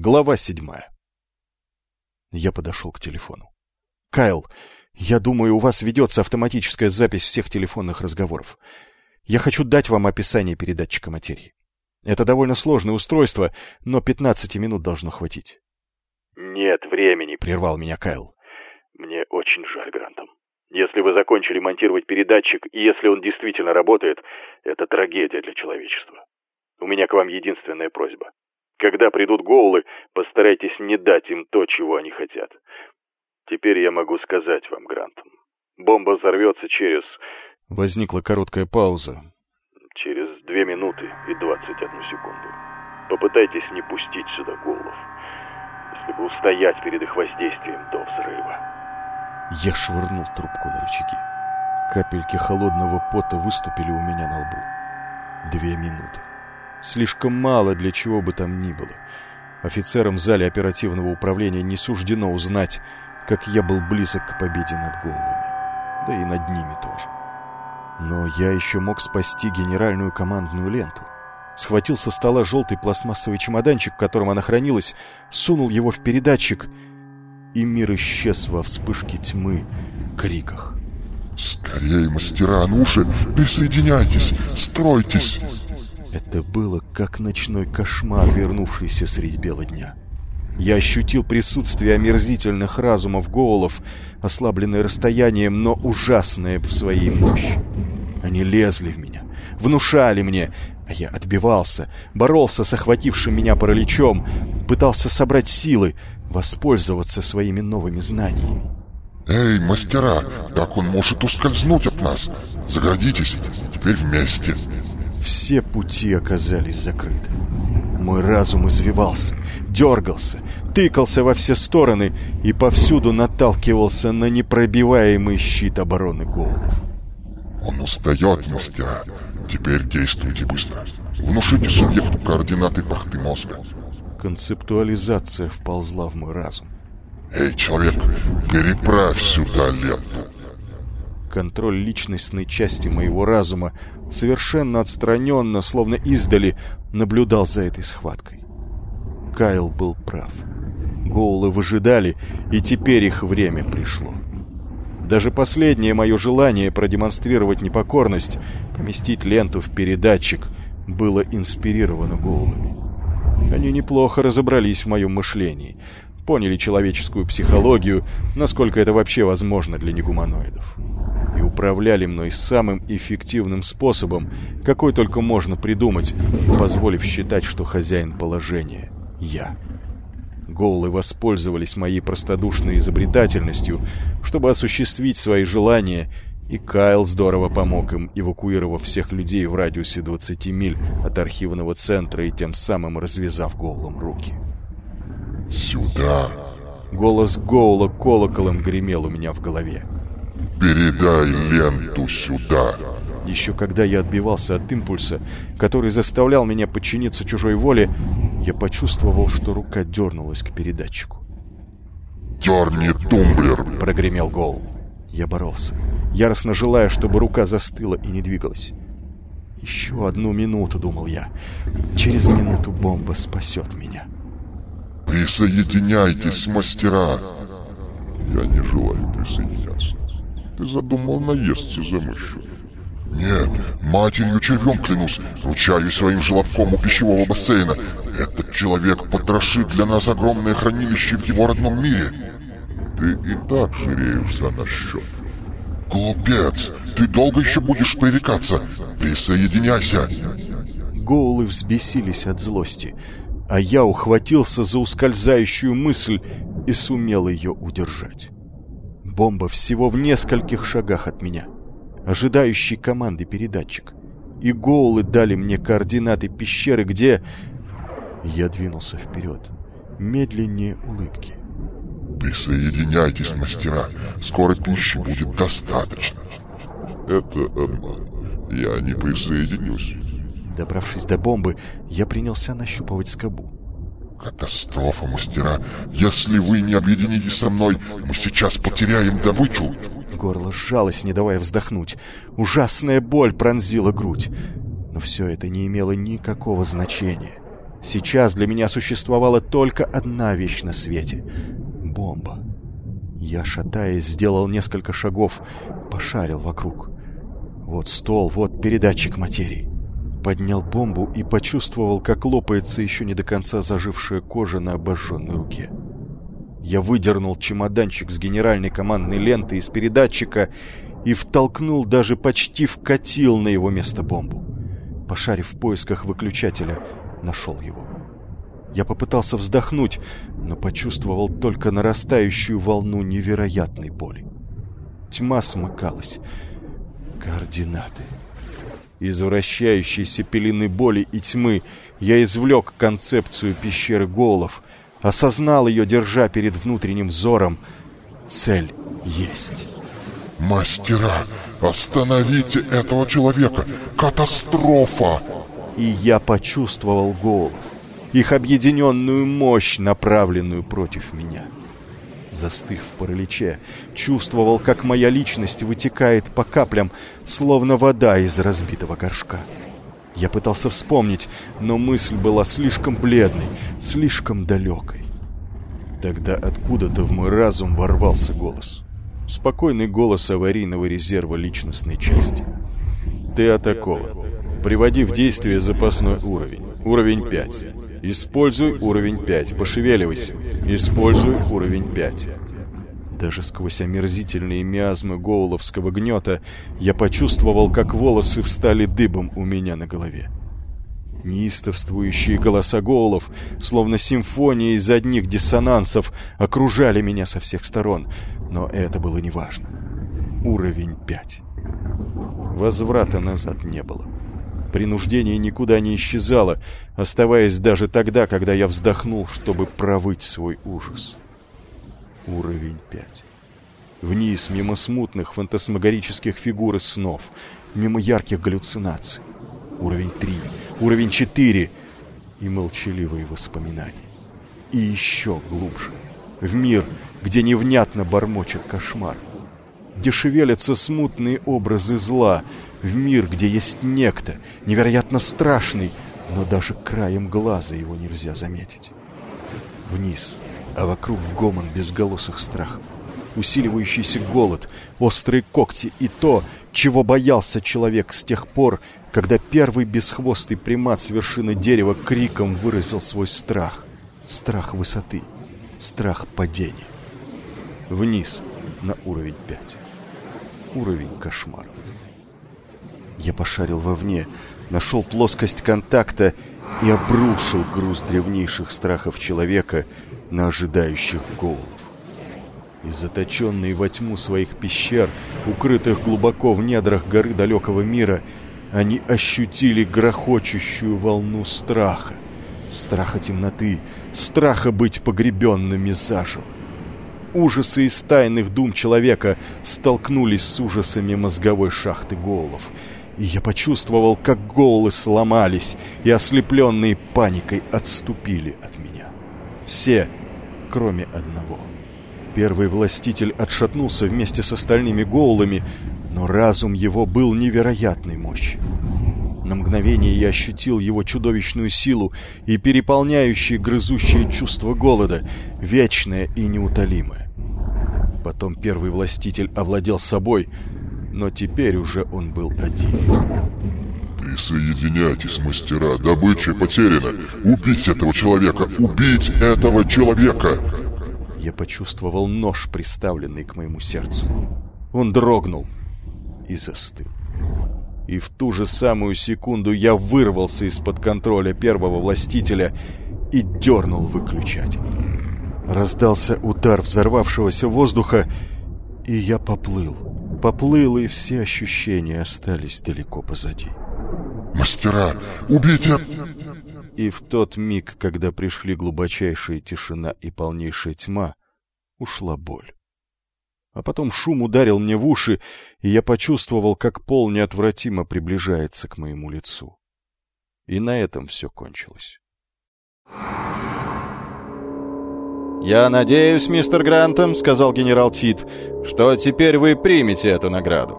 Глава седьмая. Я подошел к телефону. «Кайл, я думаю, у вас ведется автоматическая запись всех телефонных разговоров. Я хочу дать вам описание передатчика материи. Это довольно сложное устройство, но 15 минут должно хватить». «Нет времени», — прервал меня Кайл. «Мне очень жаль, Грантом. Если вы закончили монтировать передатчик, и если он действительно работает, это трагедия для человечества. У меня к вам единственная просьба. Когда придут гоулы, постарайтесь не дать им то, чего они хотят. Теперь я могу сказать вам, Грантом. Бомба взорвется через... Возникла короткая пауза. Через две минуты и двадцать одну секунду. Попытайтесь не пустить сюда гоулов. Если бы устоять перед их воздействием до взрыва. Я швырнул трубку на рычаги. Капельки холодного пота выступили у меня на лбу. Две минуты. Слишком мало для чего бы там ни было. Офицерам в зале оперативного управления не суждено узнать, как я был близок к победе над голыми. Да и над ними тоже. Но я еще мог спасти генеральную командную ленту. Схватил со стола желтый пластмассовый чемоданчик, в котором она хранилась, сунул его в передатчик, и мир исчез во вспышке тьмы, криках. «Скорее, мастера, ну же, присоединяйтесь, стройтесь!» Это было как ночной кошмар, вернувшийся средь бела дня. Я ощутил присутствие омерзительных разумов Гоулов, ослабленное расстоянием, но ужасное в своей мощи. Они лезли в меня, внушали мне, а я отбивался, боролся с охватившим меня параличом, пытался собрать силы, воспользоваться своими новыми знаниями. «Эй, мастера, так он может ускользнуть от нас! Заградитесь, теперь вместе!» Все пути оказались закрыты. Мой разум извивался, дергался, тыкался во все стороны и повсюду наталкивался на непробиваемый щит обороны голов. «Он устает, мастера. Теперь действуйте быстро. Внушите субъекту координаты пахты мозга». Концептуализация вползла в мой разум. «Эй, человек, переправь сюда ленту!» Контроль личностной части моего разума совершенно отстраненно, словно издали, наблюдал за этой схваткой. Кайл был прав. Гоулы выжидали, и теперь их время пришло. Даже последнее мое желание продемонстрировать непокорность, поместить ленту в передатчик, было инспирировано Гоулами. Они неплохо разобрались в моем мышлении, поняли человеческую психологию, насколько это вообще возможно для негуманоидов управляли мной самым эффективным способом, какой только можно придумать, позволив считать, что хозяин положения — я. Голы воспользовались моей простодушной изобретательностью, чтобы осуществить свои желания, и Кайл здорово помог им, эвакуировав всех людей в радиусе 20 миль от архивного центра и тем самым развязав Гоулом руки. «Сюда!» Голос Гоула колоколом гремел у меня в голове. «Передай ленту сюда!» Еще когда я отбивался от импульса, который заставлял меня подчиниться чужой воле, я почувствовал, что рука дернулась к передатчику. «Дерни тумблер!» — прогремел Гол. Я боролся, яростно желая, чтобы рука застыла и не двигалась. «Еще одну минуту», — думал я. «Через минуту бомба спасет меня». «Присоединяйтесь, мастера!» «Я не желаю присоединяться. Ты задумал наесться за мышью?» «Нет, матерью червем клянусь, ручаюсь своим желобком у пищевого бассейна. Этот человек потрошит для нас огромное хранилище в его родном мире. Ты и так жиреешь за наш счет. Глупец, ты долго еще будешь пререкаться? Присоединяйся!» Гоулы взбесились от злости, а я ухватился за ускользающую мысль и сумел ее удержать. Бомба всего в нескольких шагах от меня — ожидающий команды передатчик. И гоулы дали мне координаты пещеры, где... Я двинулся вперед, медленнее улыбки. «Присоединяйтесь, мастера, скоро пищи будет достаточно». «Это обман. Я не присоединюсь». Добравшись до бомбы, я принялся нащупывать скобу. «Катастрофа, мастера! Если вы не объединитесь со мной, мы сейчас потеряем добычу!» Горло сжалось, не давая вздохнуть. Ужасная боль пронзила грудь. Но все это не имело никакого значения. Сейчас для меня существовала только одна вещь на свете — бомба. Я, шатаясь, сделал несколько шагов, пошарил вокруг. Вот стол, вот передатчик материи. Поднял бомбу и почувствовал, как лопается еще не до конца зажившая кожа на обожженной руке. Я выдернул чемоданчик с генеральной командной лентой из передатчика и втолкнул, даже почти вкатил на его место бомбу. Пошарив в поисках выключателя, нашел его. Я попытался вздохнуть, но почувствовал только нарастающую волну невероятной боли. Тьма смыкалась. Координаты. Из вращающейся пелены боли и тьмы я извлек концепцию пещеры голов, осознал ее, держа перед внутренним взором. Цель есть. «Мастера, остановите этого человека! Катастрофа!» И я почувствовал голов их объединенную мощь, направленную против меня. Застыв в параличе, чувствовал, как моя личность вытекает по каплям, словно вода из разбитого горшка. Я пытался вспомнить, но мысль была слишком бледной, слишком далекой. Тогда откуда-то в мой разум ворвался голос. Спокойный голос аварийного резерва личностной части. «Ты атакован. Приводи в действие запасной уровень. Уровень 5. Используй уровень 5. Пошевеливайся. Используй уровень 5. Даже сквозь омерзительные миазмы гоуловского гнета я почувствовал, как волосы встали дыбом у меня на голове. Неистовствующие голоса гоулов, словно симфония из одних диссонансов, окружали меня со всех сторон, но это было неважно. Уровень 5. Возврата назад не было. Принуждение никуда не исчезало, оставаясь даже тогда, когда я вздохнул, чтобы провыть свой ужас. Уровень 5. Вниз, мимо смутных фантасмагорических фигур и снов, мимо ярких галлюцинаций. Уровень 3, уровень 4 и молчаливые воспоминания. И еще глубже. В мир, где невнятно бормочет кошмар. Где шевелятся смутные образы зла, в мир, где есть некто, невероятно страшный, но даже краем глаза его нельзя заметить. Вниз, а вокруг гомон безголосых страхов, усиливающийся голод, острые когти и то, чего боялся человек с тех пор, когда первый бесхвостый примат с вершины дерева криком выразил свой страх. Страх высоты, страх падения. Вниз, на уровень 5. Уровень кошмаров. Я пошарил вовне, нашел плоскость контакта и обрушил груз древнейших страхов человека на ожидающих голов. И заточенные во тьму своих пещер, укрытых глубоко в недрах горы далекого мира, они ощутили грохочущую волну страха. Страха темноты, страха быть погребенными заживо. Ужасы из тайных дум человека столкнулись с ужасами мозговой шахты голов — и я почувствовал, как голы сломались и, ослепленные паникой, отступили от меня. Все, кроме одного. Первый властитель отшатнулся вместе с остальными голами, но разум его был невероятной мощи. На мгновение я ощутил его чудовищную силу и переполняющее грызущее чувство голода, вечное и неутолимое. Потом первый властитель овладел собой — но теперь уже он был один. Присоединяйтесь, мастера, добыча потеряна. Убить этого человека! Убить этого человека! Я почувствовал нож, приставленный к моему сердцу. Он дрогнул и застыл. И в ту же самую секунду я вырвался из-под контроля первого властителя и дернул выключатель. Раздался удар взорвавшегося воздуха, и я поплыл поплыл, и все ощущения остались далеко позади. «Мастера, убейте!» И в тот миг, когда пришли глубочайшая тишина и полнейшая тьма, ушла боль. А потом шум ударил мне в уши, и я почувствовал, как пол неотвратимо приближается к моему лицу. И на этом все кончилось. «Я надеюсь, мистер Грантом, — сказал генерал Тит, — что теперь вы примете эту награду.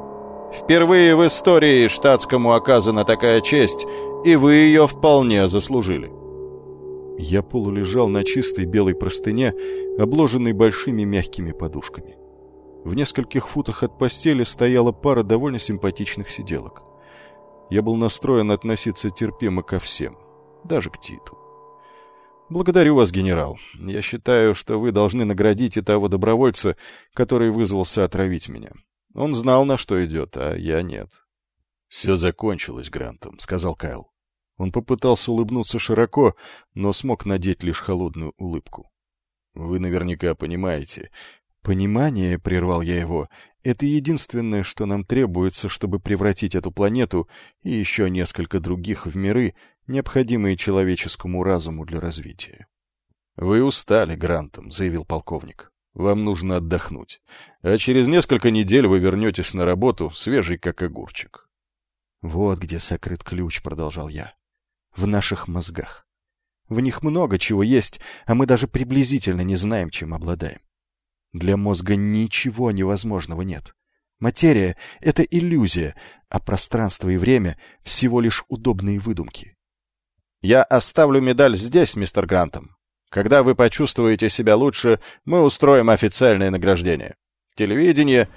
Впервые в истории штатскому оказана такая честь, и вы ее вполне заслужили». Я полулежал на чистой белой простыне, обложенной большими мягкими подушками. В нескольких футах от постели стояла пара довольно симпатичных сиделок. Я был настроен относиться терпимо ко всем, даже к Титу. «Благодарю вас, генерал. Я считаю, что вы должны наградить и того добровольца, который вызвался отравить меня. Он знал, на что идет, а я нет». «Все закончилось Грантом», — сказал Кайл. Он попытался улыбнуться широко, но смог надеть лишь холодную улыбку. «Вы наверняка понимаете». «Понимание», — прервал я его, — «это единственное, что нам требуется, чтобы превратить эту планету и еще несколько других в миры, необходимые человеческому разуму для развития». «Вы устали, Грантом», — заявил полковник. «Вам нужно отдохнуть. А через несколько недель вы вернетесь на работу, свежий как огурчик». «Вот где сокрыт ключ», — продолжал я в наших мозгах. В них много чего есть, а мы даже приблизительно не знаем, чем обладаем. Для мозга ничего невозможного нет. Материя — это иллюзия, а пространство и время — всего лишь удобные выдумки. «Я оставлю медаль здесь, мистер Грантом. Когда вы почувствуете себя лучше, мы устроим официальное награждение. Телевидение...»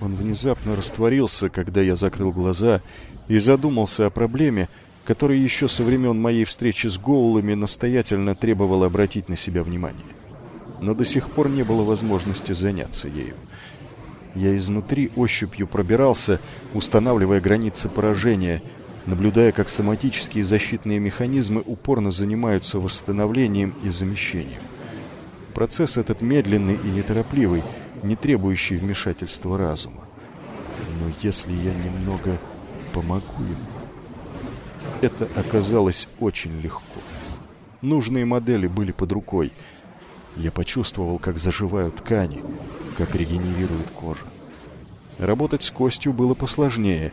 Он внезапно растворился, когда я закрыл глаза и задумался о проблеме, который еще со времен моей встречи с Гоулами настоятельно требовал обратить на себя внимание. Но до сих пор не было возможности заняться ею. Я изнутри ощупью пробирался, устанавливая границы поражения, наблюдая, как соматические защитные механизмы упорно занимаются восстановлением и замещением. Процесс этот медленный и неторопливый, не требующий вмешательства разума. Но если я немного помогу ему... Это оказалось очень легко. Нужные модели были под рукой. Я почувствовал, как заживают ткани, как регенерирует кожа. Работать с костью было посложнее.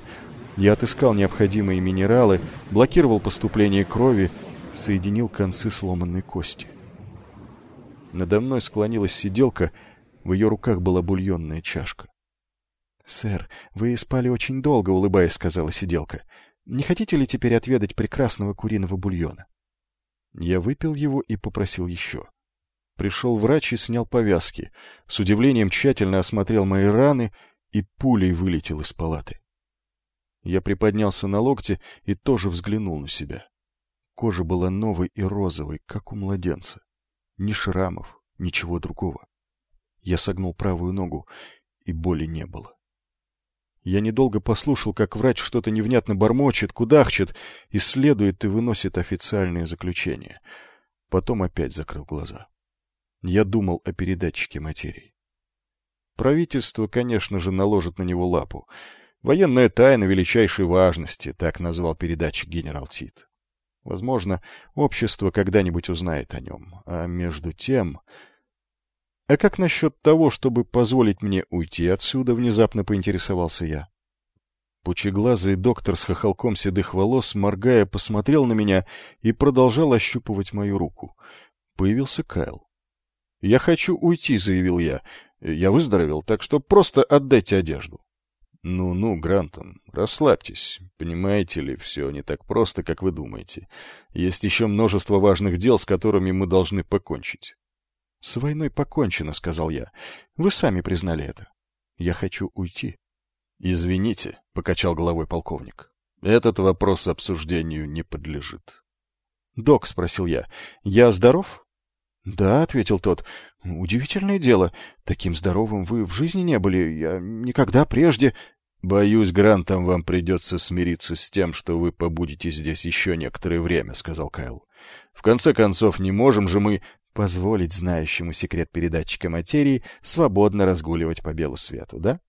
Я отыскал необходимые минералы, блокировал поступление крови, соединил концы сломанной кости. Надо мной склонилась сиделка, в ее руках была бульонная чашка. — Сэр, вы спали очень долго, — улыбаясь, сказала сиделка. Не хотите ли теперь отведать прекрасного куриного бульона? Я выпил его и попросил еще. Пришел врач и снял повязки. С удивлением тщательно осмотрел мои раны и пулей вылетел из палаты. Я приподнялся на локте и тоже взглянул на себя. Кожа была новой и розовой, как у младенца. Ни шрамов, ничего другого. Я согнул правую ногу, и боли не было. Я недолго послушал, как врач что-то невнятно бормочет, кудахчет, исследует и выносит официальные заключения. Потом опять закрыл глаза. Я думал о передатчике материи. Правительство, конечно же, наложит на него лапу. Военная тайна величайшей важности, так назвал передатчик генерал Тит. Возможно, общество когда-нибудь узнает о нем. А между тем... «А как насчет того, чтобы позволить мне уйти отсюда?» — внезапно поинтересовался я. Пучеглазый доктор с хохолком седых волос, моргая, посмотрел на меня и продолжал ощупывать мою руку. Появился Кайл. «Я хочу уйти», — заявил я. «Я выздоровел, так что просто отдайте одежду». «Ну-ну, Грантон, расслабьтесь. Понимаете ли, все не так просто, как вы думаете. Есть еще множество важных дел, с которыми мы должны покончить. — С войной покончено, — сказал я. — Вы сами признали это. Я хочу уйти. — Извините, — покачал головой полковник. — Этот вопрос обсуждению не подлежит. — Док, — спросил я, — я здоров? — Да, — ответил тот. — Удивительное дело. Таким здоровым вы в жизни не были. Я никогда прежде... — Боюсь, Грантом вам придется смириться с тем, что вы побудете здесь еще некоторое время, — сказал Кайл. — В конце концов, не можем же мы позволить знающему секрет передатчика материи свободно разгуливать по белу свету, да?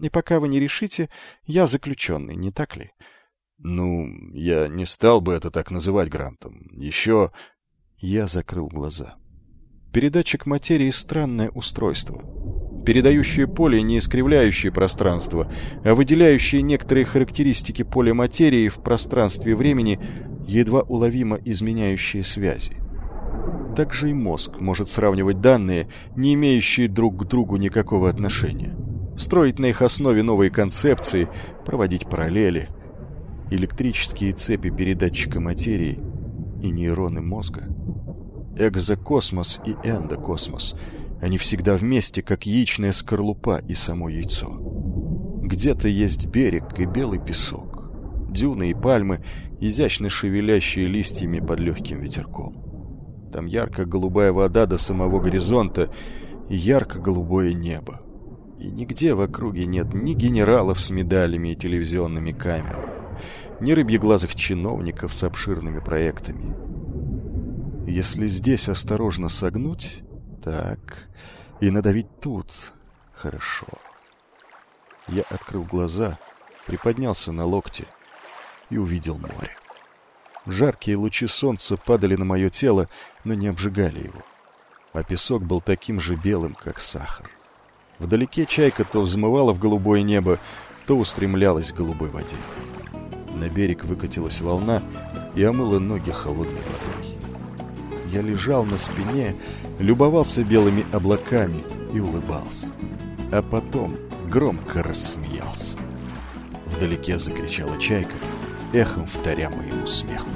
И пока вы не решите, я заключенный, не так ли? Ну, я не стал бы это так называть Грантом. Еще... Я закрыл глаза. Передатчик материи — странное устройство. Передающее поле, не искривляющее пространство, а выделяющее некоторые характеристики поля материи в пространстве времени, едва уловимо изменяющие связи. Также и мозг может сравнивать данные, не имеющие друг к другу никакого отношения. Строить на их основе новые концепции, проводить параллели. Электрические цепи передатчика материи и нейроны мозга. Экзокосмос и эндокосмос. Они всегда вместе, как яичная скорлупа и само яйцо. Где-то есть берег и белый песок. Дюны и пальмы, изящно шевелящие листьями под легким ветерком. Там ярко-голубая вода до самого горизонта и ярко-голубое небо. И нигде в округе нет ни генералов с медалями и телевизионными камерами, ни рыбьеглазых чиновников с обширными проектами. Если здесь осторожно согнуть, так, и надавить тут, хорошо. Я открыл глаза, приподнялся на локте и увидел море. Жаркие лучи солнца падали на мое тело, но не обжигали его. А песок был таким же белым, как сахар. Вдалеке чайка то взмывала в голубое небо, то устремлялась к голубой воде. На берег выкатилась волна и омыла ноги холодной водой. Я лежал на спине, любовался белыми облаками и улыбался. А потом громко рассмеялся. Вдалеке закричала чайка, эхом вторя моему смеху.